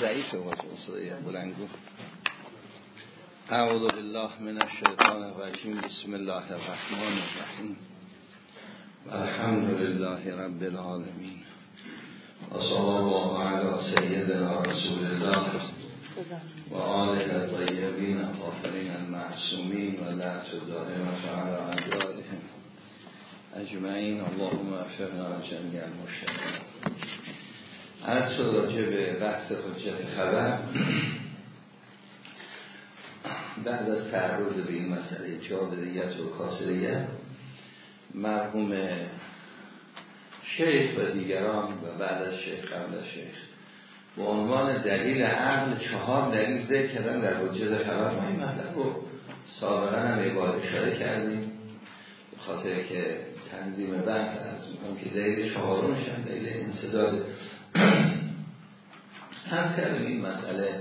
ضعیف بلنگو اعوذ بالله من الشیطان الرجیم. بسم الله الرحمن الرحیم. الحمد لله رب العالمین. و الله علی سیدنا رسول الله و آله طیبین الطاهرین المعصومین. و لعنت دائمة علی اعدائهم اجمعین. اللهم افرنا جميع المشرکین. از شد راجع به بحث حجت خبر. بعد از تعرض به این مسئله جابریت و کاسریت مرحوم شیخ و دیگران و بعد از شیخ قبل از شیخ به عنوان دلیل عقل چهار دلیل ذکر کردن در حجت خبر ما این مطلب رو سابقا هم اشاره کردیم. به خاطر که تنظیم بحث از می‌کنم که دلیل چهارمش هم دلیل انصداد هست کردیم این مسئله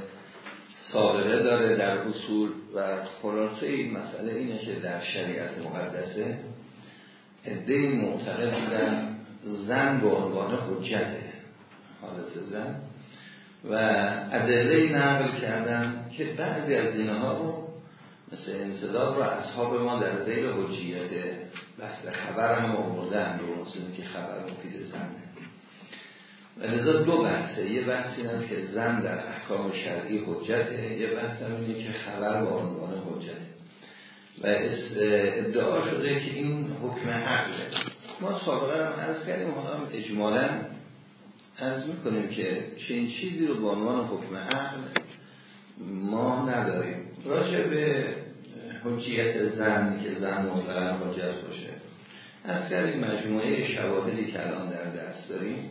سابقه داره در اصول و خلاصه این مسئله اینه که در شریعت مقدسه ادهی معتقد بودن زن به عنوان حجته حالت زن و ادله نقل کردن که بعضی از اینها رو مثل انصداد رو اصحاب ما در زیر حجیت بحث خبر هم آوردن درست که خبر مفید زنه. و لذا دو بحثه. یه بحث این است که زن در احکام شرعی حجته یه بحث هم اینه که خبر با عنوان حجته. و ادعا شده که این حکم عقله. ما سابقا هم عرض کردیم حالا هم اجمالا عرض می‌کنیم که چنین چیزی رو با عنوان حکم عقل ما نداریم. راجع به حجیت زن که زن مطلقا حجت باشه. از کردیم مجموعه شواهدی که الان در دست داریم.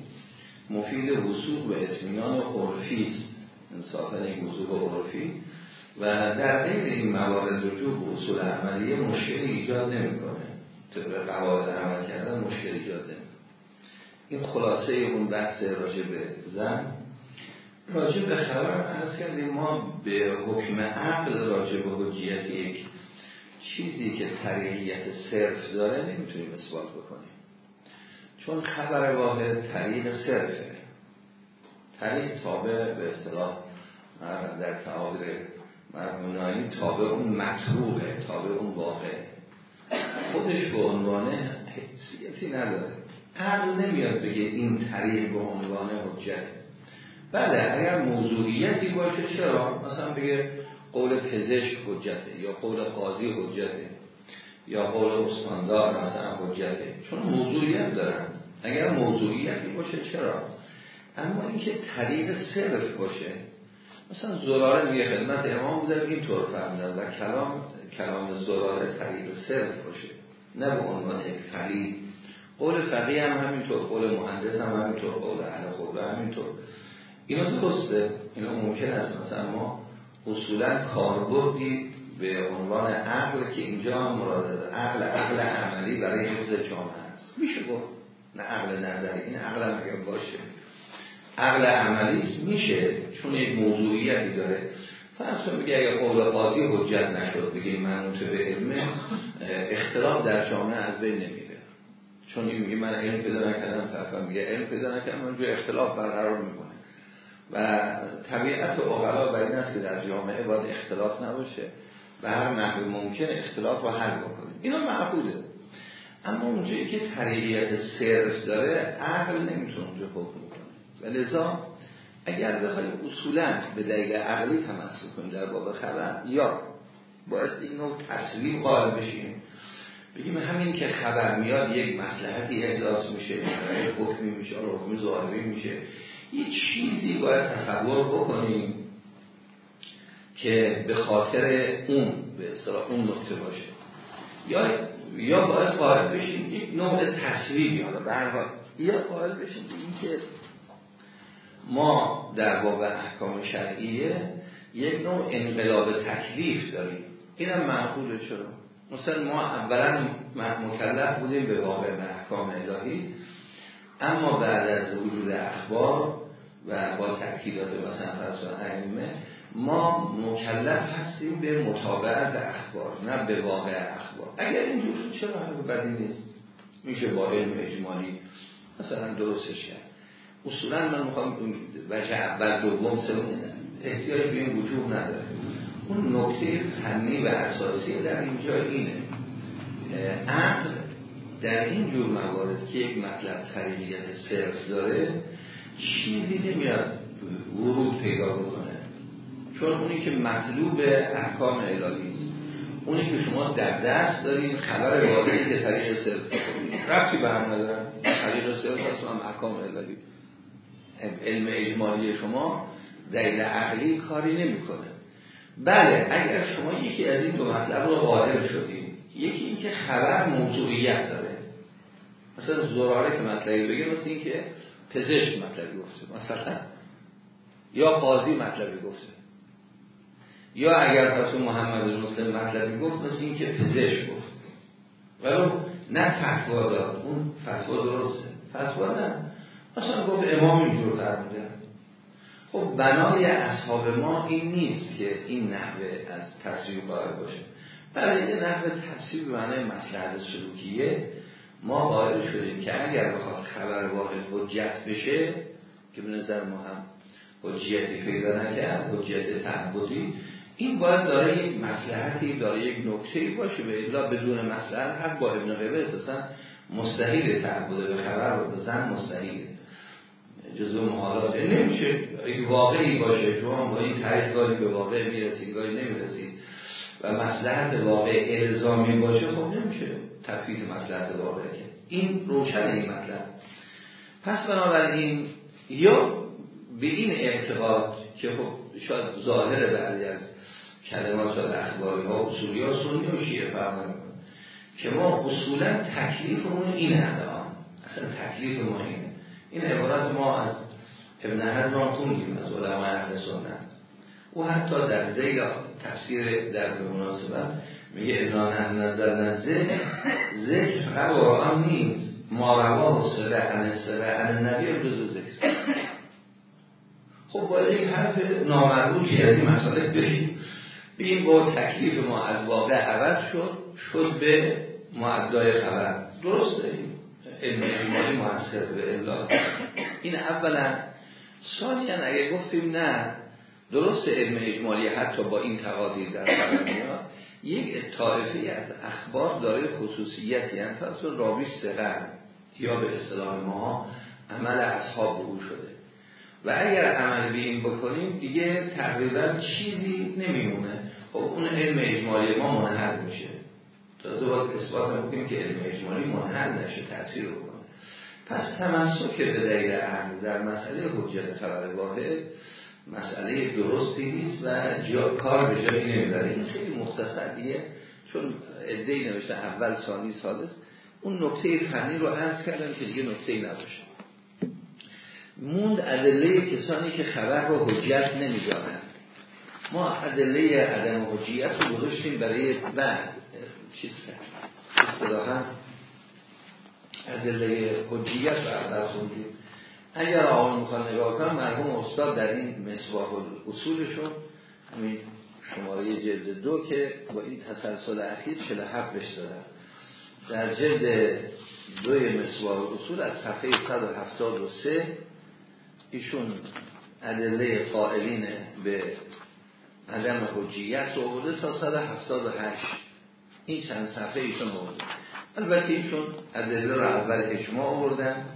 مفید وصول و اطمینان عرفی است. انصافا این وصول عرفی. و در غیر این موارد رجوع به اصول عملیه مشکلی ایجاد نمی‌کنه. طبق قواعد عمل کردن مشکل ایجاد این خلاصه اون بحث راجع به زن. راجع به خبر از کردیم ما به حکم عقل راجع به حجیت یک چیزی که طریقیت صرف داره نمی‌تونیم اثبات بکنیم. چون خبر واحد طریق صرفه طریق تابع به اصطلاح در تعابیر مرمونایی تابع اون مطروقه تابع اون واقع خودش به عنوان حیثیتی نداره. عقل نمیاد بگه این طریق به عنوان حجت. بله اگر موضوعیتی باشه چرا؟ مثلا بگه قول پزشک حجته یا قول قاضی حجته یا قول استاندار مثلا حجته. چون موضوعیت دارن. اگر موضوعیتی باشه چرا؟ اما اینکه طریق صرف باشه. مثلا زراره میگه خدمت امام بودن اینطور فهمیدن و کلام کلام زراره طریق صرف باشه. نه به عنوان یک فقیه. قول فقیه هم همینطور قول مهندس هم همینطور قول اهل خبره همینطور. اینا درسته اینا ممکن است. مثلا ما اصولا کاربردی به عنوان عقل که اینجا مراد عقل عقل عملی برای حفظ جامعه است. میشه گفت. نه عقل نظری این عقل هم اگر باشه. عقل عملی میشه چون یک موضوعیتی داره. فرض کن میگه اگر قول قاضی حجت نشد بگیم منوط به علم اختلاف در جامعه از بین نمیره. چون این میگه من علم پیدا نکردم طرفم میگه علم پیدا نکردم اونجا اختلاف برقرار می‌کنه. و طبیعت اقلا بر این است که در جامعه باید اختلاف نباشه. و هر نحو ممکن اختلاف رو حل بکنیم. اینا معقوله. اما اونجایی که طریقیت صرف داره عقل نمی‌تونه اونجا حکم کنه و لذا اگر بخوایم اصولا به دلیل عقلی تمسک کنیم در باب خبر یا باید اینو تصویم قائل بشیم بگیم همین که خبر میاد یک مسلحتی احداث میشه یک حکمی میشه حکمی ظاهری میشه. یه چیزی باید تصور بکنیم که به خاطر اون به اصطلاح اون نقطه باشه. یا یا باید قائل بشیم یک نوع تصویری حالا به هر یا قائل بشیم که ما در باب احکام شرعیه یک نوع انقلاب تکلیف داریم. اینم معقوله چرا؟ مثلا ما اولا مکلف بودیم به واقع احکام الهی اما بعد از وجود اخبار و با تأکیدات مثلا فرض ائمه ما مکلف هستیم به مطابقت اخبار نه به واقع اخبار. اگر اینجور شد چرا حرف بدی نیست؟ میشه با علم اجمالی. مثلا درستش کرد اصولا من می‌خوام وجه اول دوم سوم احتیاج به این وجود نداره. اون نکته فنی و اساسی در اینجا اینه. عقل در این جور موارد که یک مطلب طریقیت صرف داره چیزی نمیاد ورود پیدا بکنه. چون اونی که مطلوب احکام الهی است. اونی که شما در دست دارین خبر واقعی که طریق صرف رفتی به هم ندارن طریق صرف هست هم احکام الهی. علم اجمالی شما دلیل عقلی کاری نمی‌کنه. بله اگر شما یکی از این دو مطلب رو قائل شدیم یکی اینکه خبر موضوعیت داره. مثلا زراره که مطلبی بگه مثل اینکه پزشک مطلبی گفته. مثلا یا قاضی مطلبی گفته. یا اگر پس محمد مسلم مطلبی گفت مثل اینکه پزشک گفت. ولی نه فتوا داد. اون فتوا درسته. فتوا نه. مثلا گفت امام اینجور فرموده خب بنای اصحاب ما این نیست که این نحوه از تصویر قائل باشه. برای این نحوه تصویر به معنی مسلحت سلوکیه. ما قائل شدیم که اگر بخواد خبر واحد حجت بشه که به نظر ما هم حجیتی پیدا نکرد حجیت تعبدی این باید داره یک مسلحتی داره یک نکته باشه. به اطلاع بدون مسلحت حق با ابن قبه اساسا مستحیل تعبده به خبر رو بزن مستحیل. جزو محالات نمیشه اگه واقعی باشه. شما با این گاهی به واقع می‌رسید گاهی نمی‌رسید. و مسلحت واقع الزامی باشه خب نمیشه تفیت مسلحت واقع این روشن این مطلب. پس بنابراین یا به این اعتقاد که خب شاید ظاهر بعضی از کلمات و اخباری ها اصولی ها سنی و شیعه فرمان که ما اصولا تکلیفمون اینه الان. اصلا تکلیف ما اینه. این عبارت ما از ابن حزم خوندیم از علماء اهل سنت. او حتی در زیل تفسیر در به مناسبت میگه انا نحن نظر ذکر ذکر فقط قرآن نیست. ما رواه سبه عن سبه عن نبی جزو ذکر. خب باید این حرف نامربوطی از این مسئله بگیم. بگیم با تکلیف ما از واقع عوض شد شد به معدای خبر. درسته؟ علم اجمالی محصر به الله این اولا. ثانیا اگه گفتیم نه درست علم اجمالی حتی با این تقاضی در خبر یک طائفه از اخبار داره خصوصیتی یعنی فرض رابی سقر یا به اصطلاح ما عمل اصحاب او شده. و اگر عمل به این بکنیم دیگه تقریبا چیزی نمیمونه. خب اون علم اجمالی ما منحل میشه. تازه باید اثبات بکنیم که علم اجمالی منحل نشه تاثیر کنه. پس تمسک به دلیل عقل در مسئله حجت خبر واحد مسئله درستی نیست و جا کار به جایی نمی‌بره. این خیلی مختصر چون ادهی نوشته اول ثانی سالس اون نکته فنی رو عرض کردم که دیگه نکته نباشه. موند ادله کسانی که خبر رو حجت نمی‌دانند. ما ادله عدم حجیت رو گذاشتیم برای بعد. چیز اصطلاحا ادله حجیت رو اول اگر آقا می‌خوان نگاه کنم مرحوم استاد در این مصباح اصولشون همین شماره جلد دو که با این تسلسل اخیر 47 بش دارن. در جلد دوی مصباح اصول از صفحه 173 ایشون ادله قائلین به عدم حجیت رو تا 178 این چند صفحه ایشون آورده. البته ایشون ادله رو اول اجماع آوردن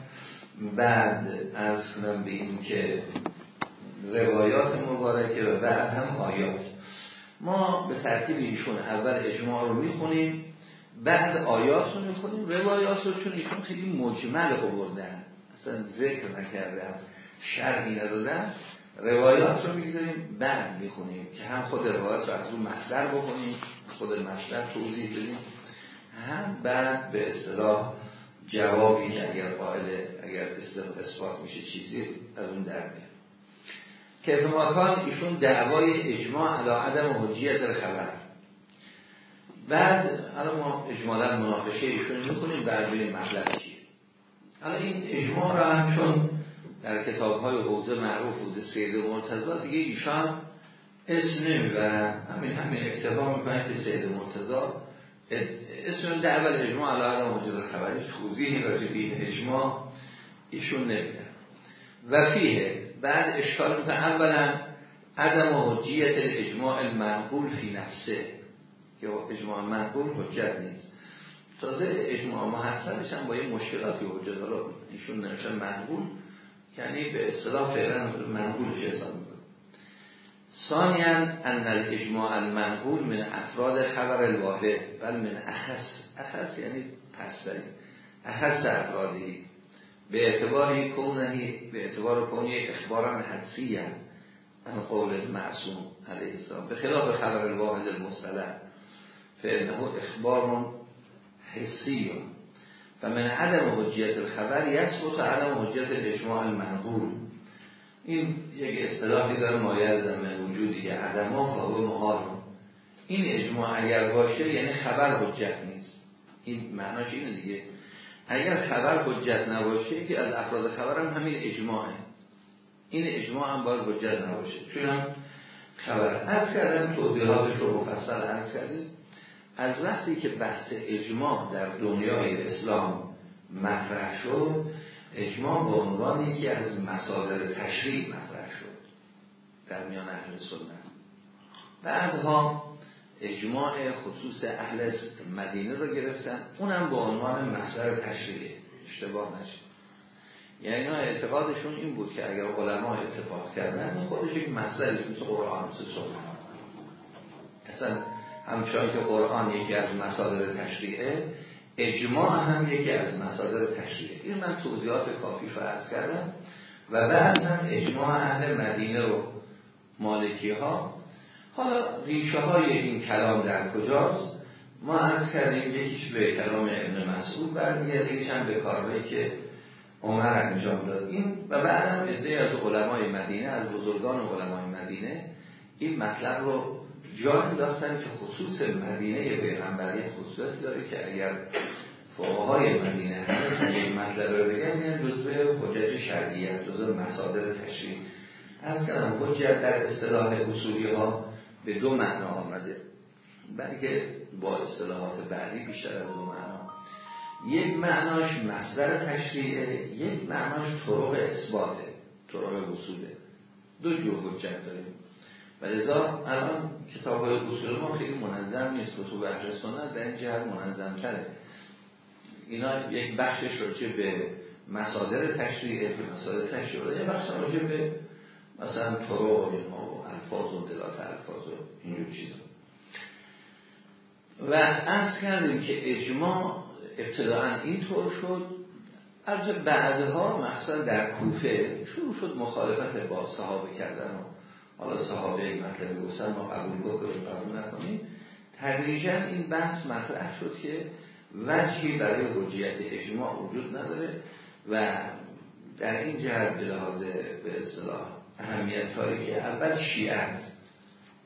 بعد از کنم به این که روایات مبارکه و بعد هم آیات. ما به ترتیب ایشون اول اجماع رو می‌خونیم بعد آیات رو می‌خونیم. روایات رو چون ایشون خیلی مجمل آوردن. اصلا ذکر نکردن شرحی ندادن. روایات رو می‌گذاریم بعد می‌خونیم که هم خود روایات رو از اون مصدر بکنیم خود مصدر توضیح بدیم. هم بعد به اصطلاح جوابی که اگر قائل اگر اثبات میشه چیزی از اون در میاد. که ماکان ایشون دعوای اجماع علا عدم حجیت خبر. بعد الان ما اجمالا مناقشه ایشون می‌کنیم بریم مطلب چیه. الان این اجماع را هم چون در کتاب های حوزه معروف بوده سید مرتضا دیگه ایشان اسم نمی‌برن. همین همین اکتفا می‌کنن که سید مرتضا اسم در اول اجماع علا عدم حجیت خبری توضیحی راجع به اجماع ایشون نمیدن. و فیه بعد اشکال می‌کنه اولا عدم حجیت اجماع المنقول فی نفسه که اجماع منقول حجت نیست. تازه اجماع محسنش هم با یه مشکلاتی حجت رو ایشون نمیشه منقول یعنی به اصطلاح فعلا منقول حساب می‌کنه. ثانیا ان الاجماع المنقول من افراد خبر الواحد بل من اخص. اخص یعنی پس اخص افرادی. به اعتبار کونهی به اعتبار کونی اخبارا حدسی هم قول معصوم علیه السلام. به خلاف خبر الواحد المصطلح فانه اخبار حسی و من عدم حجیت الخبر یثبت عدم حجیت اجماع المنقول این یک اصطلاحی داره مایه زمین وجودی که عدم ها محال این اجماع اگر باشه یعنی خبر حجت نیست. این معناش اینه دیگه. اگر خبر حجت نباشه که از افراد خبر هم همین اجماعه. این اجماع هم باید حجت نباشه. چون هم خبر. از کردم توضیحاتش رو مفصل از کردیم. از وقتی که بحث اجماع در دنیای اسلام مطرح شد اجماع به عنوان یکی از مصادر تشریع مطرح شد در میان اهل سنت. بعدها اجماع خصوص اهل مدینه رو گرفتن اونم به عنوان مصدر تشریعه اشتباه نشد یعنی اعتقادشون این بود که اگر علما اتفاق کردن خودش یک مصدری مثل قرآن مثل سنت. اصلا همچنان که قرآن یکی از مصادر تشریعه اجماع هم یکی از مصادر تشریعه. این من توضیحات کافی عرض کردم. و بعد هم اجماع اهل مدینه رو مالکی ها حالا ریشه های این کلام در کجاست؟ ما از کردیم یکیش به کلام ابن مسعود برمیگرده یکیش هم به کارهایی که عمر انجام داد. این و بعد هم از علمای مدینه از بزرگان علمای مدینه این مطلب رو جا انداختن که خصوص مدینه پیغمبری خصوصی داره که اگر فقهای مدینه همه یک مطلب رو بگن یعنی جزء حجج شرعیت جزء مصادر تشریع. از کنم حجت در اصطلاح اصولی ها به دو معنا آمده. بلکه با اصطلاحات بعدی بیشتر از دو معنا. یک معناش مصدر تشریعه یک معناش طرق اثباته طرق وصوله. دو جور حجت داریم. و الان کتاب های اصول ما خیلی منظم نیست کتب اهل سنت در این جهت منظم تره اینا یک بخشش راجع به مصادر تشریعه به مصادر تشریعه یه بخش راجع به مثلا طرق و الفاظ و دلات الفاظ و اینجور چیزا. و از کردیم که اجماع ابتداعا اینطور شد. از بعدها مثلا در کوفه شروع شد مخالفت با صحابه کردن و حالا صحابه این مطلب گفتن ما قبول بکنیم قبول نکنیم. تدریجا این بحث مطرح شد که وجهی برای حجیت اجماع وجود نداره و در این جهت به لحاظ به اصطلاح اهمیت هایی که اول شیعه است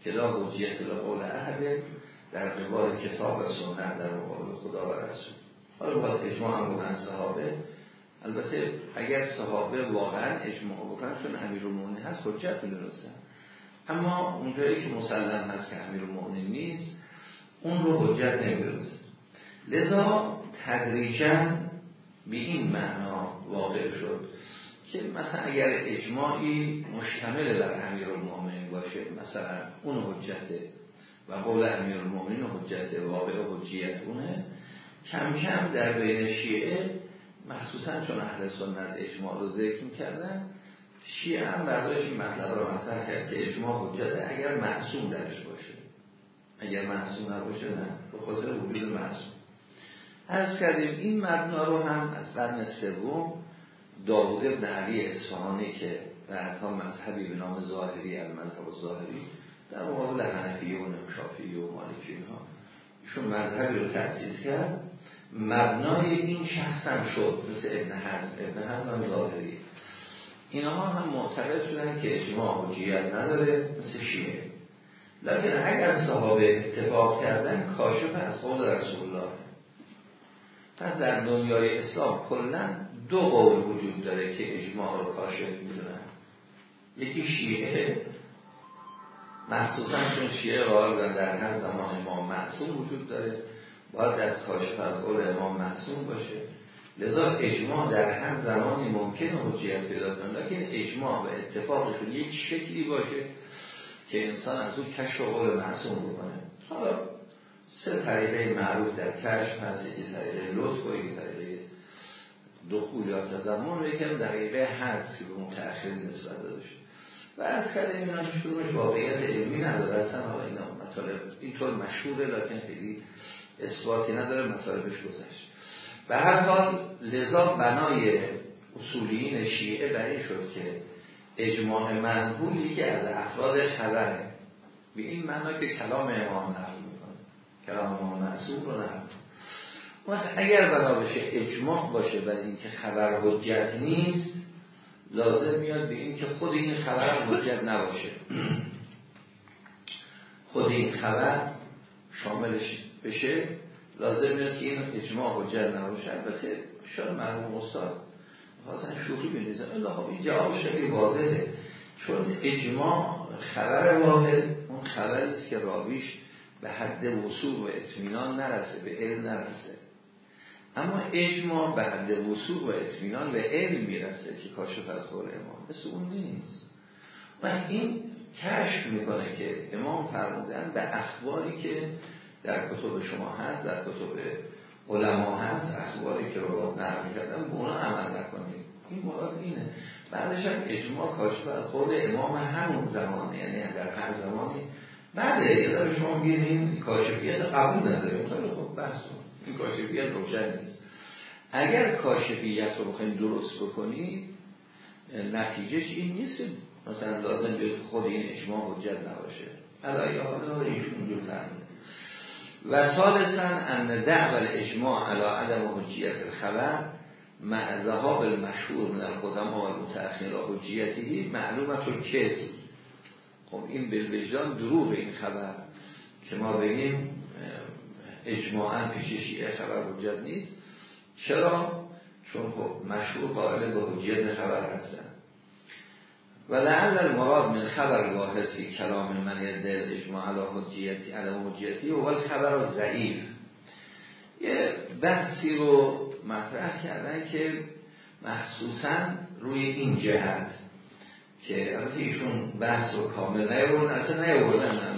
که لا حجیت لا قول احده در قبال کتاب و سنت در مقابل خدا و رسول. حالا باید اجماع هم بکنن صحابه. البته اگر صحابه واقعا اجماع بکنن چون امیر هست حجت می‌دونستن. اما اونجایی که مسلم هست که امیر نیست اون رو حجت نمی‌دونست. لذا تدریجا به این معنا واقع شد که مثلا اگر اجماعی مشتمل بر امیر المؤمنین باشه مثلا اون حجته و قول امیر المؤمنین حجته واقع حجیت اونه کم کم در بین شیعه مخصوصا چون اهل سنت اجماع رو ذکر می‌کردن شیعه هم برداشت این مطلب رو مطرح کرد که اجماع حجته اگر معصوم درش باشه. اگر معصوم نباشه نه. به خاطر وجود معصوم. از کردیم این مبنا رو هم از قرن سوم داوود ابن علی اصفهانی که بعدها مذهبی به نام ظاهری المذهب ظاهری در مقابل حنفیون و شافعی و مالکی ها ایشون مذهبی رو تأسیس کرد. مبنای این شخص هم شد مثل ابن حزم. ابن حزم هم ظاهری اینها هم معتقد شدن که اجماع حجیت نداره مثل شیعه. لیکن اگر صحابه اتفاق کردن کاشف از قول رسول الله پس در دنیای اسلام کلا دو قول وجود داره که اجماع رو کاشف می‌دونن. یکی شیعه مخصوصا چون شیعه قرار در هر زمان امام معصوم وجود داره. باید از کاشف از قول امام معصوم باشه. لذا اجماع در هر زمانی ممکن حجیت پیدا کنه لیکن اجماع و اتفاقشون یک شکلی باشه که انسان از اون کشف قول معصوم بکنه. حالا سه طریقه معروف در کشف هست یکی طریقه لطف و یکی طریقه دخول یا تزمون و یکم دقیقه هست که به متأخر نسبت داده شد و از کرده این هیچ واقعیت علمی نداره اصلا حالا اینا مطالب اینطور مشهوره لیکن خیلی اثباتی نداره مطالبش گذشت. به هر حال لذا بنای اصولیین شیعه برای شد که اجماع منقولی که از افرادش خبره به این معنا که کلام امام نقل می‌کنه. کلام امام معصوم رو نقل اگر بنا بشه اجماع باشه و اینکه خبر حجت نیست لازم میاد به این که خود این خبر حجت نباشه. خود این خبر شاملش بشه. لازم میاد که این اجماع حجت نباشه. البته شاید مرحوم استاد خواستن شوخی بینیزن الله خب این خیلی واضحه. چون اجماع خبر واحد اون خبری است که راویش به حد وصول و اطمینان نرسه به علم نرسه. اما اجماع به حد وصول و اطمینان به علم می‌رسه که کاشف از قول امام. مثل اون نیست. و این کشف می‌کنه که امام فرمودن به اخباری که در کتب شما هست در کتب علما هست اخباری که رو نقل کردن به اونا عمل نکنید. این مراد اینه. بعدش هم اجماع کاشف از قول امام همون زمانه یعنی در هر زمانی. بله یه در شما بگید این کاشفیت قبول نداره. خب بحث این کاشفیت روشن نیست. اگر کاشفیت رو بخوایم درست بکنید نتیجهش این نیست که مثلا لازم بیاد خود این اجماع حجت نباشه. علایه حالا ایشون اونجور و سالسا ان دعو الاجماع علی عدم حجیت الخبر مع ذهاب المشهور من القدما و المتأخر حجیتی معلومت و کذب خب این بالوجدان دروغ این خبر که ما بگیم اجماعا پیش شیعه خبر حجت نیست. چرا؟ چون خب مشهور قائل به حجیت خبر هستن. و لعل المراد من خبر واحد فی کلام من دل اجماع علی حجیتی عدم حجیتی و خبر ضعیف یه بحثی رو مطرح کردن که مخصوصا روی این جهت که البته ایشون بحث رو کامل نیاوردن اصلا نیاوردن در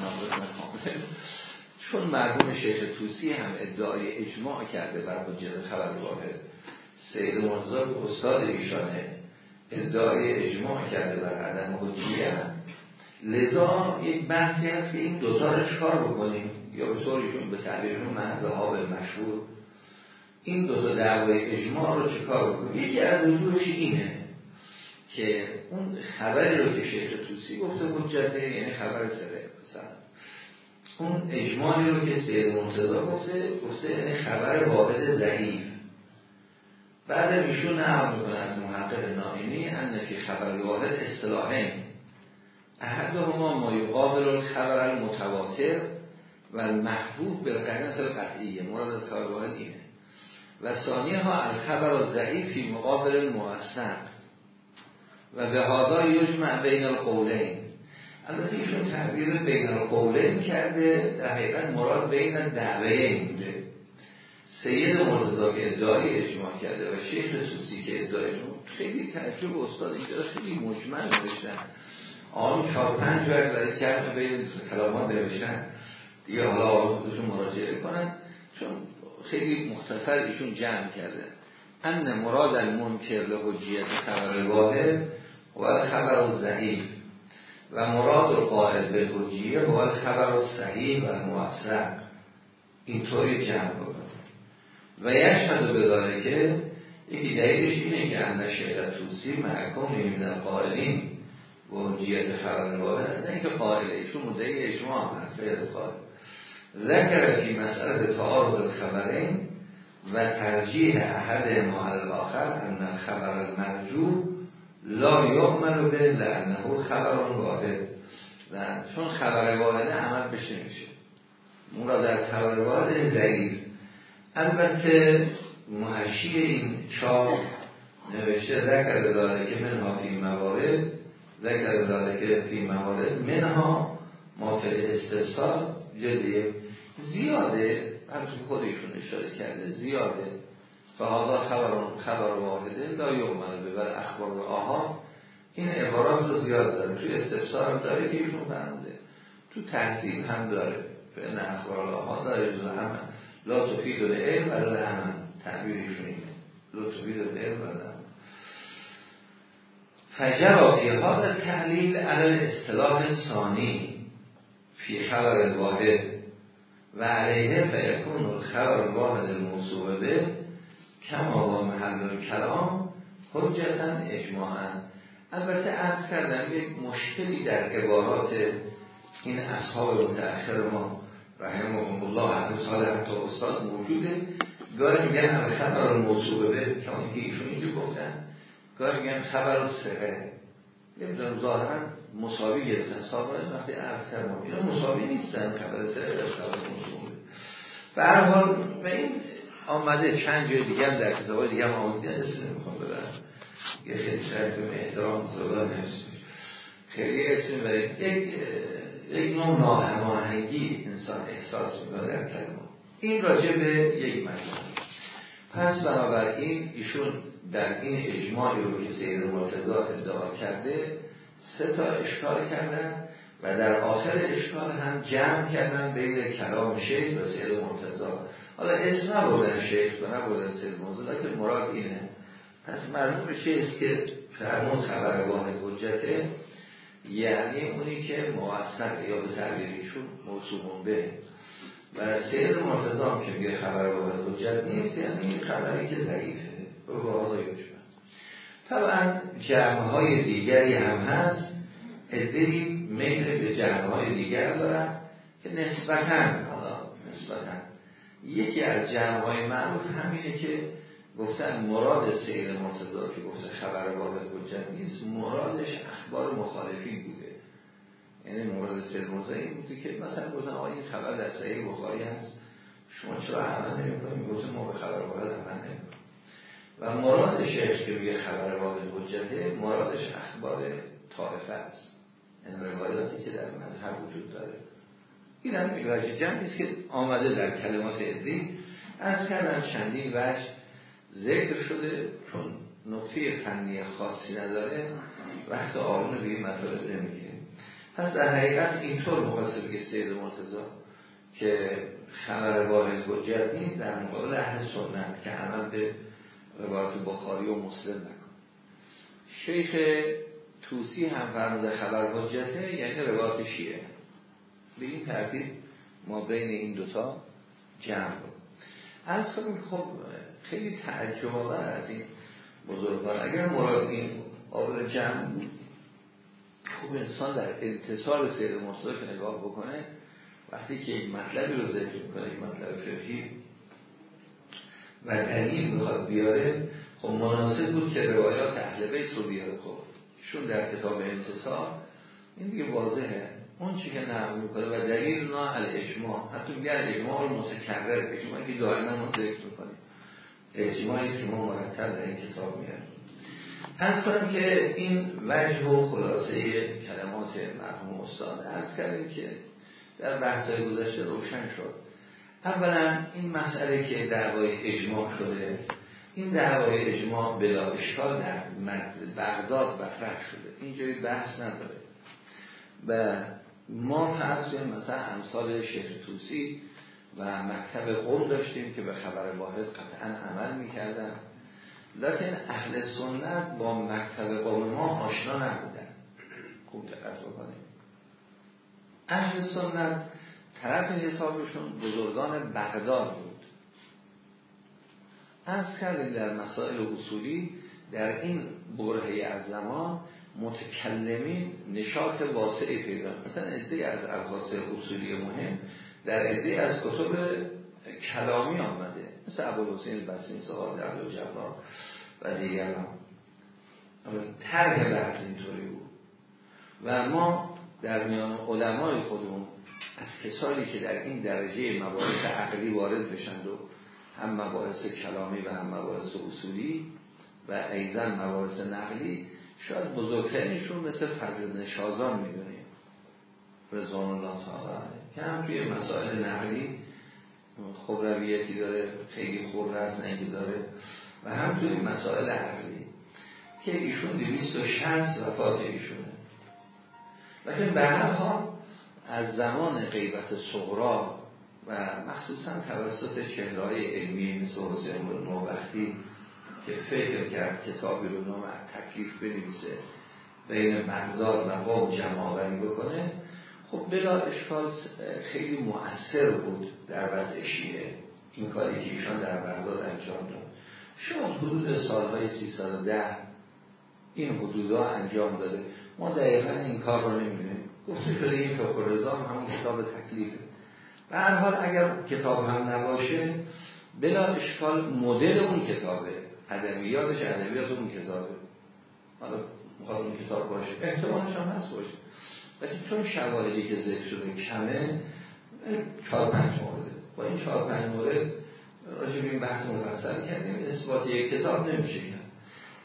کامل. چون مرحوم شیخ توسی هم ادعای اجماع کرده بر حجیت خبر واحد. سید مرزا استاد ایشانه. ادعای اجماع کرده بر عدم حجیت لذا یک بحثی هست که این دوتا رو چکار بکنیم. یا به طوریشون به تعبیرشون محض ها مشهور. این دو تا دعوای اجماع رو چکار بکنیم؟ یکی از وجودش اینه که اون خبری رو که شیخ توسی گفته حجته یعنی خبر سره اون اجماعی رو که سید مرتضا گفته گفته یعنی خبر واحد ضعیف. بعد ایشون نقل می‌کنه از محقق نائینی ان فی خبر واحد اصطلاحین. احدهما ما یقابل خبر المتواتر و المحبوب به قرنت القطعیه. مراد از خبر واحد اینه. و ثانیه ها الخبر ضعیفی مقابل الموثق و به هادا یجمع بین القولین. البته ایشون تعبیر بین القولین کرده در حقیقت مراد بین دعوین بوده. سید مرتضا که ادعای اجماع کرده و شیخ توسی که ادعای خیلی تعجب استاد اینجا خیلی مجمل نوشتن. آن چهار پنج وقت برای چرخ به کلامات نوشتن. دیگه حالا آقا خودشون مراجعه کنن. چون خیلی مختصر ایشون جمع کرده. ان مراد المنکر لحجیت خبر واحد و خبر ضعیف. و مراد قائل به حجیه و خبر صحیح و موثق. اینطوری جمع بکنه و یشهد بداره که یکی دلیلش اینه که اند شیخ توسی محکم نمیدن قائلین و حجیت خبر واحد نه اینکه قائل ایشون مدعی اجماع هم هست غیر قائل. ذکر فی مسئله تعارض خبرین و ترجیح احد ما الاخر ان خبر المرجو لا یعمل به لانه خبر واحد. چون خبر واحد عمل بشه میشه. مراد از خبر واحد ضعیف. البته محشی این چاپ نوشته ذکر داره که منها فی موارد ذکر داره که فی موارد منها ما فی جدیه. زیاده همچون خودشون اشاره کرده زیاده. فهذا خبر خبر واحده لا یعمل به بل اخبار آها. این عبارات رو زیاد داره. توی استفسار هم داره که ایشون تو تحصیل هم داره. فعلا اخبار آها داره همه. لا تفید العلم ولا العمل تعبیرشون اینه. لا تفید العلم ولا العمل فجرا فی هذا تحلیل علی اصطلاح ثانی فی خبر الواحد و علیه فیکون الخبر الواحد الموصوب به کما با محل کلام حجتا اجماعا. البته از کردن یک مشکلی در عبارات این اصحاب متأخر ما رحمه الله حتی سال حتی استاد موجوده. گاهی میگن خبر موصوبه به کما که ایشون اینجا گفتن. گاهی میگن خبر سره. نمی‌دونم ظاهرا مساوی گرفتن. سابقا وقتی عرض کردم اینا مساوی نیستن خبر سره و خبر موصوبه به هر حال و این آمده چند جای دیگه هم در کتاب دیگه هم آمده. اسم نمی‌خوام ببرم. یه خیلی شاید به احترام زدان نفسی خیلی اسم و یک یک نوع ناهماهنگی انسان احساس می‌کنه در کلمه. این راجع به یک مجموعه. پس بنابراین ایشون در این اجماعی رو که سید مرتضا ادعا کرده سه تا اشکال کردن و در آخر اشکال هم جمع کردن بین کلام شیخ و سید مرتضا حالا اسم نبودن شیخ و نبودن سید مرتضا که مراد اینه. پس مرحوم شیخ که فرمون خبر واحد حجته یعنی اونی که موثق یا به تعبیریشون موصومون به. و سید مرتضا هم که میگه خبر واحد حجت نیست یعنی خبری که ضعیفه. به یجمع طبعا جمع های دیگری هم هست. ادهی میل به جمع های دیگر دارن که نسبتا حالا نسبتا یکی از جمع های معروف همینه که گفتن مراد سید مرتضا که گفته خبر واحد حجت نیست مرادش اخبار مخالفین بوده. یعنی مراد سید مرتضا این بوده که مثلا گفتن آقا این خبر در صحیح بخاری هست. شما چرا عمل نمی‌کنید؟ گفته ما به خبر واحد عمل نمی‌کنیم. و مراد شیخ که میگه خبر واحد حجته مرادش اخبار طائفه است. این یعنی روایاتی که در مذهب وجود داره. این هم میگه جمعیست که آمده در کلمات ادی از کردن چندین وجه ذکر شده چون نقطه فنی خاصی نداره وقت آرون به این مطالب نمی‌گیریم پس در حقیقت اینطور مقاسم که سید مرتضا که خبر واحد حجت نیست در مقابل اهل سنت که عمل به روایت بخاری و مسلم نکن. شیخ توسی هم فرموده خبر حجته یعنی روایت شیعه. به این ترتیب ما بین این دوتا جمع بود از خب خیلی تعجب از این بزرگان. اگر مراد این قابل جمع بود خوب انسان در انتصال سیر که نگاه بکنه وقتی که این مطلبی رو ذکر می‌کنه این مطلب فقهی و دلیل بخواد بیاره خب مناسب بود که روایات اهل بیت رو بیاره. خب چون در کتاب انتصال این دیگه واضحه. اون چی که نقل می‌کنه و دلیل نه اجماع حتی میگه اجماع رو متکرر اجماعی که دائما ما می‌کنیم اجماعی که ما مرتب در این کتاب میاریم از کنم که این وجه و خلاصه کلمات مرحوم استاد از کردیم که در بحثای گذشته روشن شد. اولا این مسئله که دعوای اجماع شده این دعوای اجماع بلا اشکال در بغداد مطرح شده. اینجای بحث نداره. و ما فرض مثلا امثال شیخ توسی و مکتب قوم داشتیم که به خبر واحد قطعا عمل می‌کردن. لیکن اهل سنت با مکتب قوم ما آشنا نبودن. خوب دقت بکنیم اهل سنت طرف حسابشون بزرگان بغداد بود. از کردیم در مسائل اصولی در این برهه از زمان متکلمین نشاط واسعی پیدا مثلا ادهی از الفاظ اصولی مهم در ادهی از کتب کلامی آمده. مثل ابو حسین بسین سواز عبد جبار و دیگران. طرح بحث اینطوری بود. و ما در میان علمای خودمون از کسانی که در این درجه مباحث عقلی وارد بشند و هم مباحث کلامی و هم مباحث اصولی و ایزن مباحث نقلی شاید بزرگترینشون مثل فضل نشازان می‌دونیم. رضوان الله تعالی که هم توی مسائل نقلی. خبرویتی داره خیلی خور است نه داره. و همطوری مسائل عقلی که ایشون 260 وفات ایشونه. لیکن به هر حال از زمان غیبت صغرا و مخصوصا توسط چهرهای علمی مثل حسین وقتی که فکر کرد کتابی رو نام تکلیف بنویسه بین مقدار و قوم جمع بکنه خب بلا اشکال خیلی مؤثر بود در وضع شیعه این کاری که ایشان در بغداد انجام داد. شما حدود سالهای 310 این حدودها انجام داده. ما دقیقا این کار رو نمی‌دونیم. گفته شده این فقه همون کتاب تکلیفه. و هر حال اگر کتاب هم نباشه بلا اشکال مدل اون کتابه. ادبیاتش ادبیات اون کتابه. حالا می‌خواد اون کتاب باشه. احتمالش هم هست باشه. ولی چون شواهدی که ذکر شده کمه چهار پنج مورده با این چهار پنج مورد راجع به این بحث مفصل کردیم اثبات یک کتاب نمیشه کرد.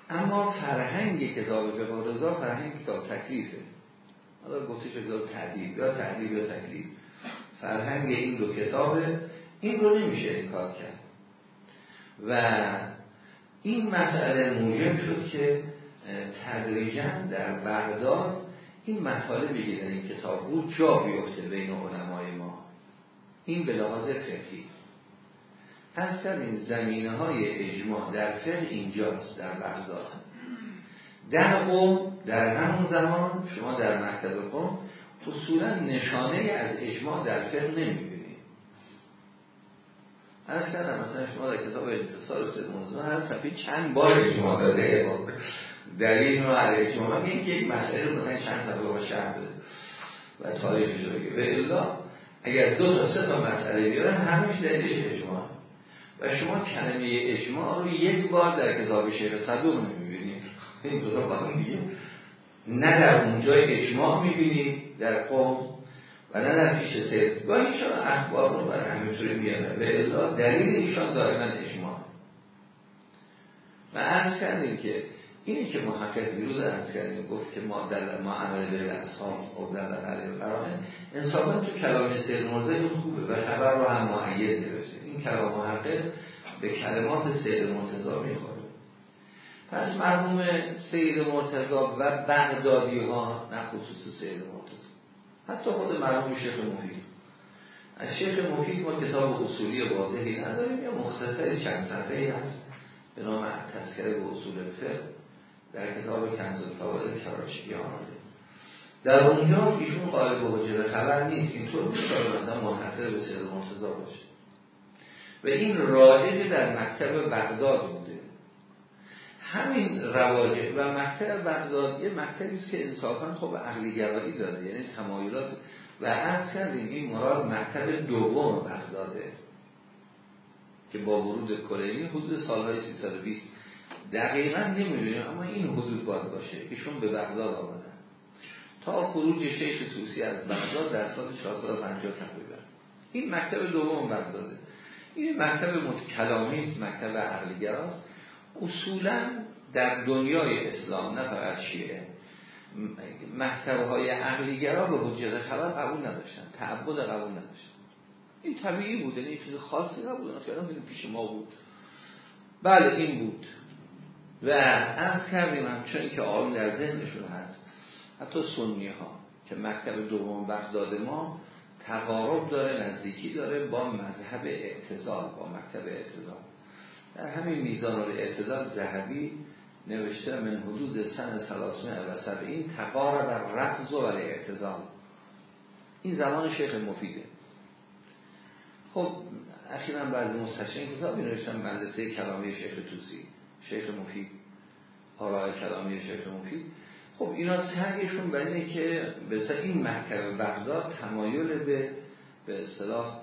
اما فرهنگ کتاب فقه رضا فرهنگ کتاب تکلیفه. حالا گفته شده کتاب تعدیب یا تعدیب یا تکلیف. فرهنگ این دو کتابه. این رو نمیشه کار کرد. و این مسئله موجب شد که تدریجا در بغداد این مطالبی که در این کتاب بود جا بیفته بین علمای ما. این به لحاظ فقهی. پس در این زمینه های اجماع در فقه اینجاست در بغداد در قوم در همون زمان شما در مکتب قوم اصولا نشانه از اجماع در فقه نمی‌بینید. از کردم مثلا شما در کتاب انتصار سه هر صفحه چند بار اجماع داده. دلیل رو علیه اجماع این که یک مسئله مثلا چند صفحه با شهر بده و تاریخش رو بگه به الا اگر دو تا سه تا مسئله بیاره همش دلیلش اجماع و شما کلمه اجماع رو یک بار در کتاب شیخ صدوق نمی‌بینید این دو تا با هم نه در اونجای اجماع می‌بینید در قوم و نه در پیش سید گاهی چرا اخبار رو برای همینطوری میاره به الا دلیل ایشان دائما اجماع. و عرض کردیم که اینی که محقق دیروز از کردیم گفت که ما در ما عمل به اصحاب و در علی قرآن انصافا تو کلام سید مرزا خوبه و خبر رو هم معید نوشته. این کلام محقق به کلمات سید مرتضا می‌خوره. پس مرحوم سید مرتضا و بغدادی ها نه خصوص سید مرتضا حتی خود مرحوم شیخ مفید از شیخ مفید ما کتاب اصولی واضحی نداریم یا مختصر چند صفحه هست به نام تذکره به اصول فقه. در کتاب کنز الفوائد کراچی آمده در اونجا ایشون قائل به وجود خبر نیست اینطور نیست که مثلا منحصر به سید مرتضا باشه. و این رایج در مکتب بغداد بوده. همین رواجه و مکتب بغداد یه مکتبی است که انصافا خب عقلی گرایی داره یعنی تمایلات. و از کردیم این مراد مکتب دوم بغداده که با ورود کلینی حدود سالهای 320 دقیقا نمی‌دونیم اما این حدود باید باشه. ایشون به بغداد آمدن. تا خروج شیخ توسی از بغداد در سال 450 تقریبا. این مکتب دوم بغداده. این مکتب کلامی است مکتب عقلیگراست اصولا در دنیای اسلام نه فقط شیعه. مکتب های عقلیگرا به حجت خبر قبول نداشتن تعبد قبول نداشتن. این طبیعی بود یعنی چیز خاصی نبود پیش ما بود. بله این بود. و از کردیم هم چون که آن در ذهنشون هست. حتی سنی ها که مکتب دوم بغداد ما تقارب داره نزدیکی داره با مذهب اعتزال با مکتب اعتزال. در همین میزان اعتزال ذهبی نوشته من حدود سن سلاسمه و سبعین تقارب رفض و اعتزال. این زمان شیخ مفیده. خب اخیرا بعضی مستشرین کتابی نوشتن مدرسه کلامی شیخ توسی. شیخ مفید. آراء کلامی شیخ مفید. خب اینا سعیشون بر اینه که به این مکتب بغداد تمایل به به اصطلاح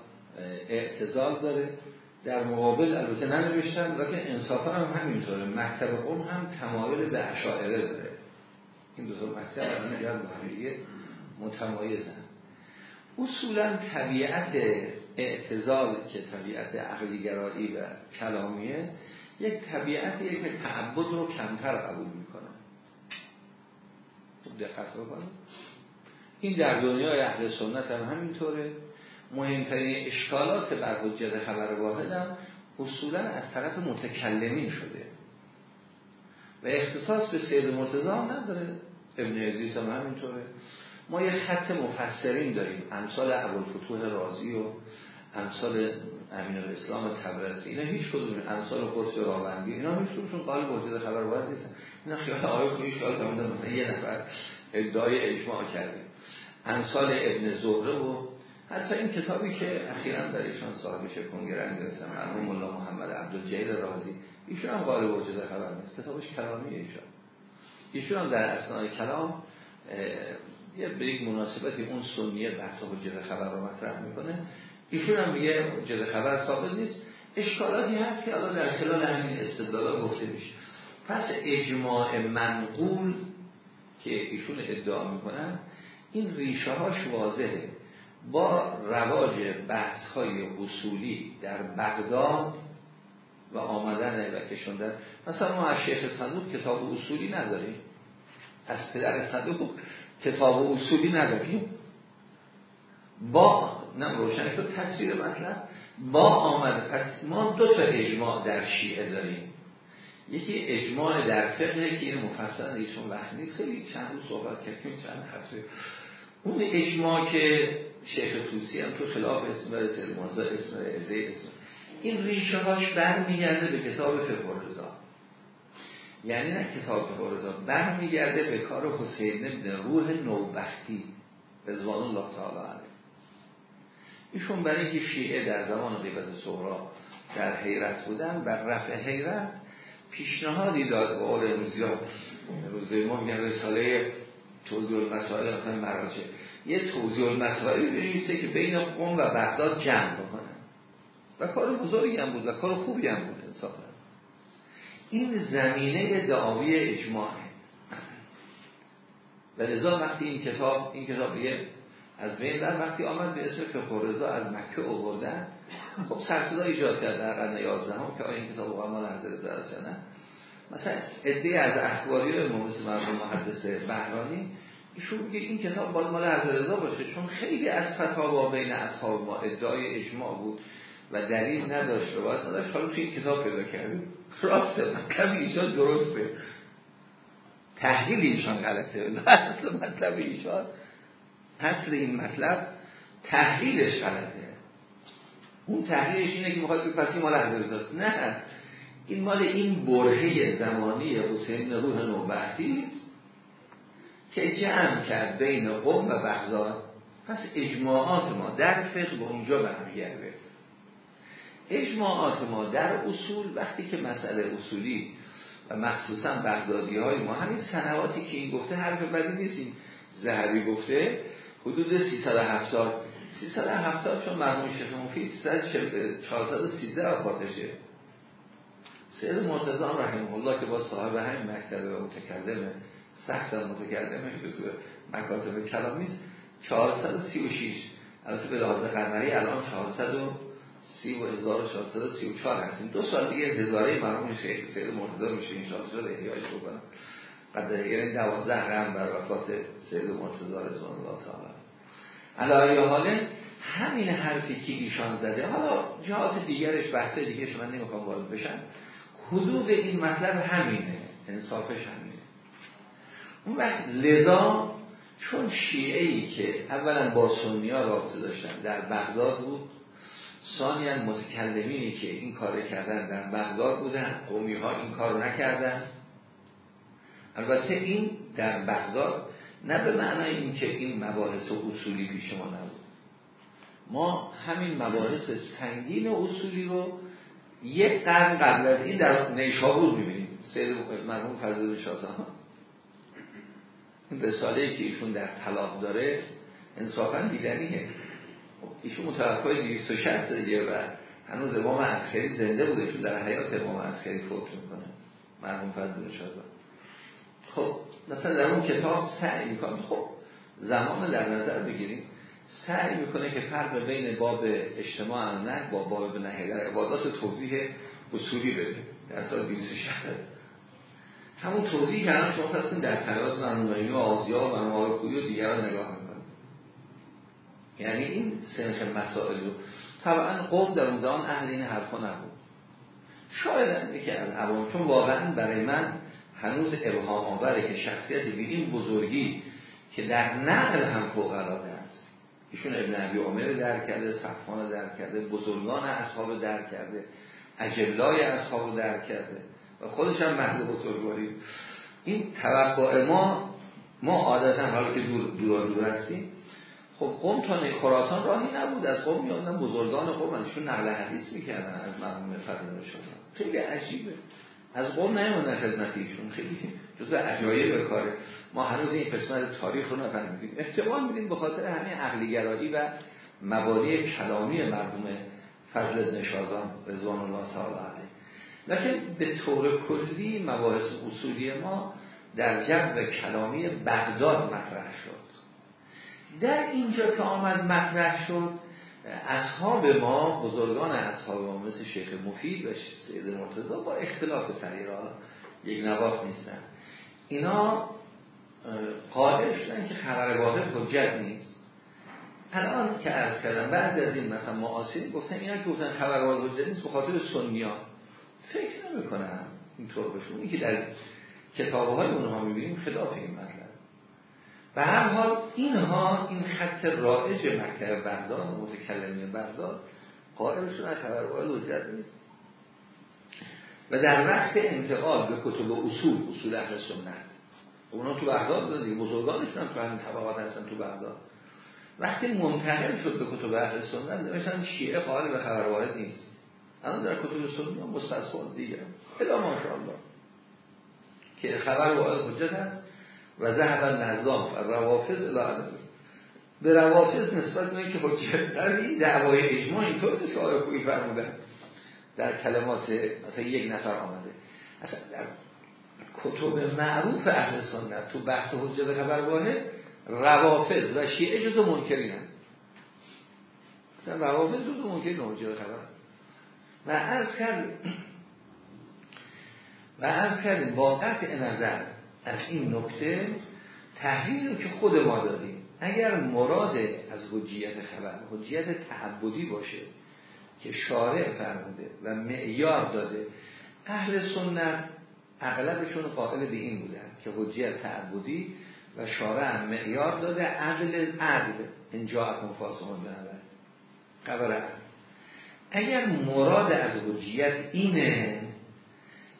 اعتزال داره. در مقابل البته ننوشتن که انصافا هم همینطوره. مکتب قوم هم تمایل به اشاعره داره. این دو تا مکتب از این جهت متمایزن. اصولا طبیعت اعتزال که طبیعت عقلیگرایی و کلامیه یک طبیعتیه که تعبد رو کمتر قبول می‌کنه. خوب دقت بکنید. این در دنیای اهل سنت هم همینطوره. مهمترین اشکالات بر حجت خبر واحد هم اصولا از طرف متکلمین شده. و اختصاص به سید مرتضی هم نداره. ابن ادریس هم همینطوره. ما یه خط مفسرین داریم. امثال ابوالفتوح رازی و امثال امین الاسلام تبرسی اینا هیچ کدوم امثال قطب راوندی. اینا هیچ کدومشون قال وجود خبر واحد نیستن. اینا خیال آیه خودش خیال فرمودن مثلا یه نفر ادعای اجماع کرده. امثال ابن زهره و حتی این کتابی که اخیرا در ایشان صاحب شکونگرن گرفتم مرحوم الله محمد عبدالجلیل رازی ایشون هم قال وجود خبر نیست. کتابش کلامی ایشون ایشون هم در اسنای کلام یه به یک مناسبتی اون سنیه بحث حجت خبر رو مطرح می‌کنه. ایشون هم میگه حجت خبر ثابت نیست. اشکالاتی هست که الان در خلال همین استدلال گفته میشه. پس اجماع منقول که ایشون ادعا می‌کنن این ریشه هاش واضحه. با رواج بحث های اصولی در بغداد و آمدن و کشوندن مثلا ما از شیخ صندوق کتاب اصولی نداریم. از پدر صندوق کتاب اصولی نداریم. با نه روشن شد تصویر مطلب. با آمد پس ما دو تا اجماع در شیعه داریم. یکی اجماع در فقه که این مفصل ایشون وقت نیست. خیلی چند روز صحبت کردیم چند هفته. اون اجماع که شیخ توسی هم تو خلاف اسم داره سلمازا اسم ازه اسم. این ریشه هاش برمیگرده به کتاب فقه رضا. یعنی نه کتاب فقه رضا برمیگرده به کار حسین ابن روح نوبختی. رضوان الله تعالی علیه. ایشون برای اینکه شیعه در زمان قیبت سهرا در حیرت بودن بر رفع حیرت پیشنهادی داد به قول امروزی ها ما میگن رساله توضیح المسائل آخر مراجع. یه توضیح المسائل بنویسه که بین قوم و بغداد جمع بکنن. و کار بزرگی هم بود و کار خوبی هم بود انصافا. این زمینه دعاوی اجماعه. و لذا وقتی این کتاب این کتاب یه از بین در وقتی آمد به اسم فقه رضا از مکه آوردن خب سرصدا ایجاد کرد در قرن 11 هم که این کتاب واقعا مال حضرت نه. مثلا ادعی از اخباری امام مرحوم محدث بهرانی ایشون میگه این کتاب باید مال حضرت رضا باشه چون خیلی از فتاوا بین اصحاب ما ادعای اجماع بود و دلیل نداشت باید نداشت. حالا توی این کتاب پیدا کردیم. راسته مطلب ایشان درسته. تحلیل ایشان غلطه. اصل مطلب ایشان اصل این مطلب تحلیلش غلطه. اون تحلیلش اینه که می‌خواد بپسی مال حضرت نه. این مال این برهه زمانی حسین روح نوبختی است که جمع کرد بین قوم و بغداد. پس اجماعات ما در فقه به اونجا برمیگرده. اجماعات ما در اصول وقتی که مسئله اصولی و مخصوصا بغدادی های ما همین سنواتی که این گفته حرف بدی نیستیم زهبی گفته حدود 370 370 چون مرمون شیخ مفید 413 وفاتشه سید مرتضان رحمه الله که با صاحب همین مکتبه و متکلمه سخت متکلمه جزو مکاتب کلامیست 436 البته به لحاظ قمری الان 430 و 1434 هستیم دو سال دیگه هزاره مرمون شیخ سید مرتضی میشه این شاء الله احیایش بکنم بعد یعنی 12 قرن بر وفات سید مرتضی رضوان الله تعالی. علایه حاله همین حرفی که ایشان زده حالا جهات دیگرش بحث دیگه من نمی‌خوام وارد بشن حدود این مطلب همینه انصافش همینه. اون وقت لذا چون شیعه ای که اولا با سنی ها رابطه داشتن در بغداد بود ثانیا متکلمینی که این کار کردن در بغداد بودن قومی ها این کار نکردن. البته این در بغداد نه به معنای این که این مباحث و اصولی پیش ما نبود. ما همین مباحث سنگین اصولی رو یک قرن قبل از این در نیشابور می‌بینیم. سید مرحوم فضل شازان این رساله که ایشون در طلاق داره انصافا دیدنیه. ایشون متوفای 260 دیگه و هنوز امام عسکری زنده بوده. در حیات امام عسکری فوت می‌کنه. مرحوم فضل شازان خب مثلا در اون کتاب سعی می‌کنه خب زمان در نظر بگیریم. سعی می‌کنه که فرق بین باب اجتماع نه با باب نهی. در عبادات توضیح اصولی بده. در سال 260 همون توضیح که الان شما هستین در تراز مرمومی و آزیا و مرمومی و دیگر رو نگاه می‌کنه یعنی این سنخ مسائل رو. طبعا قوم در اون زمان اهل این حرفا نبود. شاید یکی از عوام چون واقعا برای من هنوز ابهام آوره که شخصیتی به این بزرگی که در نقل هم فوق است. ایشون ابن ابی عمر در کرده صفوان در کرده بزرگان اصحاب در کرده اجلای اصحاب در کرده و خودش هم مرد بزرگواری. این توقع ما ما عادتا حالا که دور دور, دور هستیم خب قوم تا خراسان راهی نبود. از قوم میادن بزرگان قوم ازشون نقل حدیث می‌کردن از مرحوم فضل شدن خیلی عجیبه. از قوم نیومدن خدمت ایشون. خیلی جز عجایب کاره. ما هنوز این قسمت تاریخ رو نفهمیدیم. احتمال میدیم به خاطر همین عقلی و مبانی کلامی مرحوم فضل نشازان رضوان الله تعالی علیه. لیکن به طور کلی مباحث اصولی ما در جو کلامی بغداد مطرح شد. در اینجا که آمد مطرح شد اصحاب ما بزرگان اصحاب ما مثل شیخ مفید و سید مرتضی با اختلاف سریر یک نواخ نیستن. اینا قادر شدن که خبر واحد حجت نیست. الان که عرض کردم بعضی از این مثلا معاصرین گفتن اینا که گفتن خبر واحد حجت نیست به خاطر سنیا فکر نمی کنم اینطور بشون این که در کتابه های اونها می‌بینیم خلاف این مطلب. به هر حال اینها این خط رائج مکتب بغداد و متکلمی بغداد قائل شدن خبر حجت نیست. و در وقت انتقال به کتب اصول اصول اهل سنت اونا تو بغداد بودن دیگه بزرگانشون هم تو همین طبقات هستن تو بغداد. وقتی منتقل شد به کتب اهل سنت نوشتن شیعه قائل به خبر واحد نیست. الان در کتب سنی هم مستثنا دیگه. الا ماشاءالله. که خبر واحد حجت هست. و ذهب نظام و روافض الی به روافض نسبت به که حجت در این دعوای اجماع اینطور نیست که فرمودن. در کلمات مثلا یک نفر آمده. اصلا در کتب معروف اهل سنت تو بحث حجت خبر واحد روافض و شیعه جزو منکرین هم مثلا روافض جزو منکرین حجت خبر. و از کردیم و از کردیم با قطع نظر از این نکته تحلیل رو که خود ما دادیم. اگر مراد از حجیت خبر حجیت تعبدی باشه که شارع فرموده و معیار داده اهل سنت اغلبشون قائل به این بودن که حجیت تعبدی و شارع معیار داده. عدل عدل. اینجا اکن فاسمون بنابر خبر اگر مراد از حجیت اینه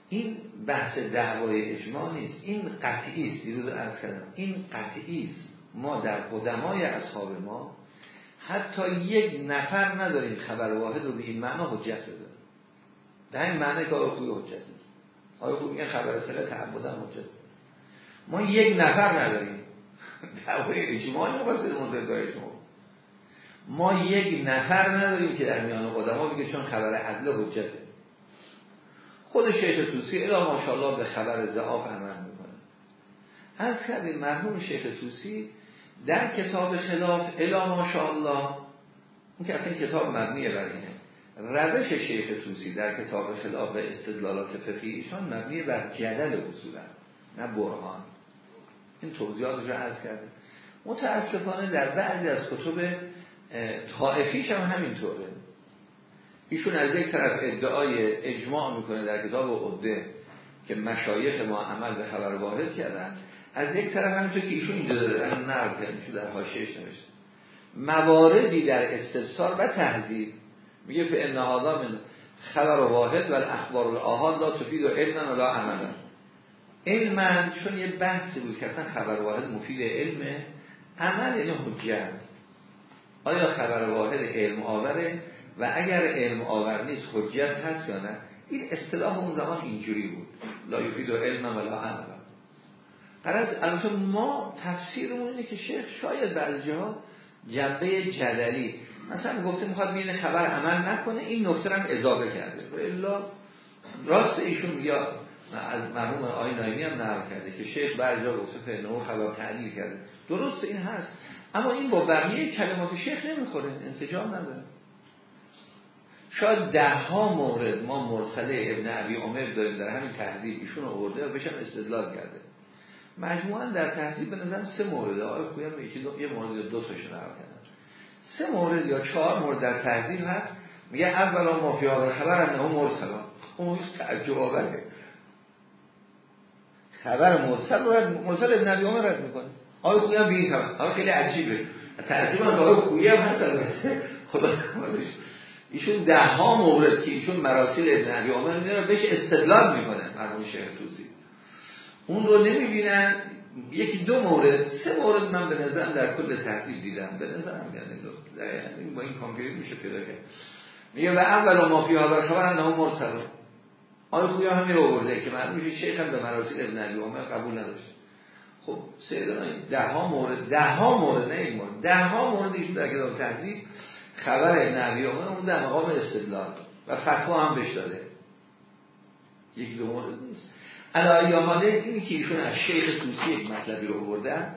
این بحث دعوای اجماع نیست. این قطعی است. دیروز از کردم. این قطعی است. ما در قدمای اصحاب ما حتی یک نفر نداریم خبر واحد رو به این معنا حجت بده در این معنی که آقای خوبی حجت نیست آقای خوبی این خبر سره تعبدن حجت ما یک نفر نداریم. دعوای اجماع نباید مزدای شما ما یک نفر نداریم که در میان قدما بگه چون خبر عدل حجته. خود شیخ توسی الا ماشاءالله به خبر زعاف عمل می‌کنه. از کردیم مرحوم شیخ توسی در کتاب خلاف الا ماشاءالله این که اصلا کتاب مبنیه بر اینه روش شیخ توسی در کتاب خلاف استدلالات فقهیشان مبنی بر جدل اصولا نه برهان. این توضیحاتش رو عرض کرده متاسفانه در بعضی از کتب طائفیش هم همینطوره. ایشون از یک طرف ادعای اجماع می‌کنه در کتاب عده که مشایخ ما عمل به خبر واحد کردن. از یک طرف همینطور که ایشون اینجا داره نقل کردن در حاشیه‌اش نوشته. مواردی در استفسار و تهذیب. میگه فإن هذا من خبر واحد و اخبار الاحاد لا تفید و علما ولا عملا. علما چون یه بحثی بود که اصلا خبر واحد مفید علمه عمل یعنی حجت. آیا خبر واحد علم آوره؟ و اگر علم آور نیست حجت هست یا نه؟ این اصطلاح اون زمان اینجوری بود. لا یفید و علم. ولا عمل قرار البته ما تفسیرمون اینه که شیخ شاید بعضی جاها جنبه جدلی مثلا گفته می‌خواد بین خبر عمل نکنه این نکته هم اضافه کرده. و الا راست ایشون یا از مرحوم آی نایمی هم نقل کرده که شیخ بعضی جا گفته فنه خبر تعلیل کرده. درست این هست. اما این با بقیه کلمات شیخ نمی‌خوره انسجام نداره. شاید ده ها مورد ما مرسله ابن عبی عمر داریم در همین تحضیب ایشون آورده و بشم استدلال کرده. مجموعا در تحضیب به نظر سه مورد آقای خویم یکی دو... یه مورد دو تاشون کردن سه مورد یا چهار مورد در تهذیب هست میگه اولا مافیا خبر انه مرسلا اون تعجب آوره. خبر مرسل رو رد مرسل ابن نبی عمر رد می‌کنه. آقای خویی هم بگید خبر خیلی عجیبه. تعجب از آقای خویی هم هست خدا ایشون ده ها مورد که ایشون مراسل ابن عبی عمر می‌دونن بهش استدلال می‌کنن مرمون شهر توسی. اون رو نمی‌بینن. یکی دو مورد سه مورد من به نظرم در کل ترتیب دیدم. به نظرم یعنی با این کامپیوتر میشه پیدا کرد. میگه و اول و مافی ها خبر انه مرسل. آقای خویا هم رو آورده که معلوم میشه شیخ هم به مراسل ابن عبی عمر قبول نداشت. خب سیدان ده ها مورد ده ها مورد نه یک مورد. ده ها مورد ایشون در کتاب تهذیب خبر نبی اون در مقام استدلال. و فتوا هم بهش داده. یکی دو مورد نیست. یا حاله اینی که ایشون از شیخ توسی یک مطلبی رو بردن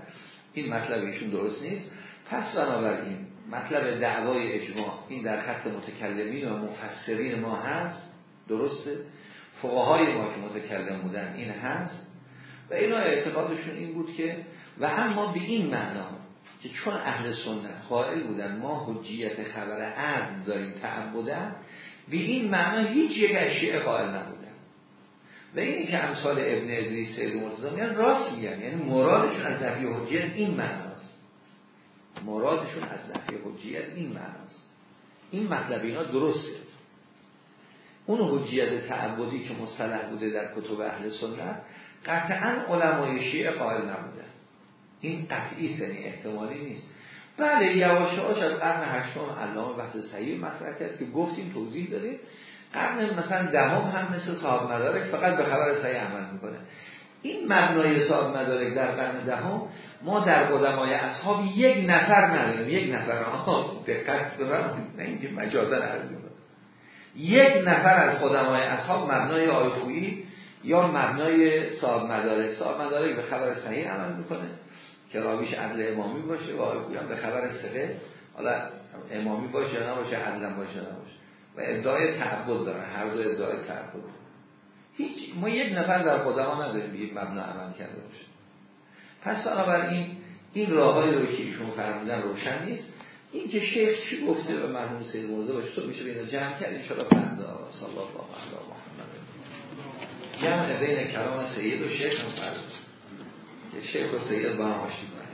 این مطلب ایشون درست نیست. پس بنابراین مطلب دعوای اجماع این در خط متکلمین و مفسرین ما هست. درسته؟ فقهای ما که متکلم بودن این هست. و اینا اعتقادشون این بود که و اما به این معنا که چون اهل سنت قائل بودن ما حجیت خبر عرض داریم تعبدن به این معنا هیچ یک اشیاء قائل نبودن. و اینی که امثال ابن ادریس سید مرتضی میگن راست میگن یعنی مرادشون از نفی حجیت این معناست. مرادشون از نفی حجیت این معناست. این مطلب اینا درسته. اون حجیت تعبدی که مصطلح بوده در کتب اهل سنت قطعا علمای شیعه قائل نبودن. این قطعی یعنی احتمالی نیست. بله یواش یواش از قرن هشتم علامه بحث صحیح مطرح کرد که گفتیم توضیح دادیم. قرن مثلا دهم هم مثل صاحب مدارک فقط به خبر صحیح عمل می‌کنه. این مبنای صاحب مدارک در قرن دهم ما در قدمای اصحاب یک نفر نداریم. یک نفر آها دقت ببرم نه اینکه مجازا یک نفر از قدمای اصحاب مبنای آیخویی یا مبنای صاحب مدارک. صاحب مدارک به خبر صحیح عمل می‌کنه. که راویش عدل امامی باشه و آقای به خبر سقه حالا امامی باشه یا نباشه عدل باشه نباشه. و ادعای تعبد داره هر دو ادعای تعبد. هیچ ما یک نفر در خدا نداریم بگید مبنا عمل کرده باشه. پس بنابراین این راههایی رو که ایشون فرمودن روشن نیست. این که شیخ چی گفته به مرحوم سید موزه باشه تو میشه بین جمع کرد ان شاء الله فردا صلی الله علیه و محمد. جمع بین کلام سید و شیخ هم که شیخ و سید آشتی کنن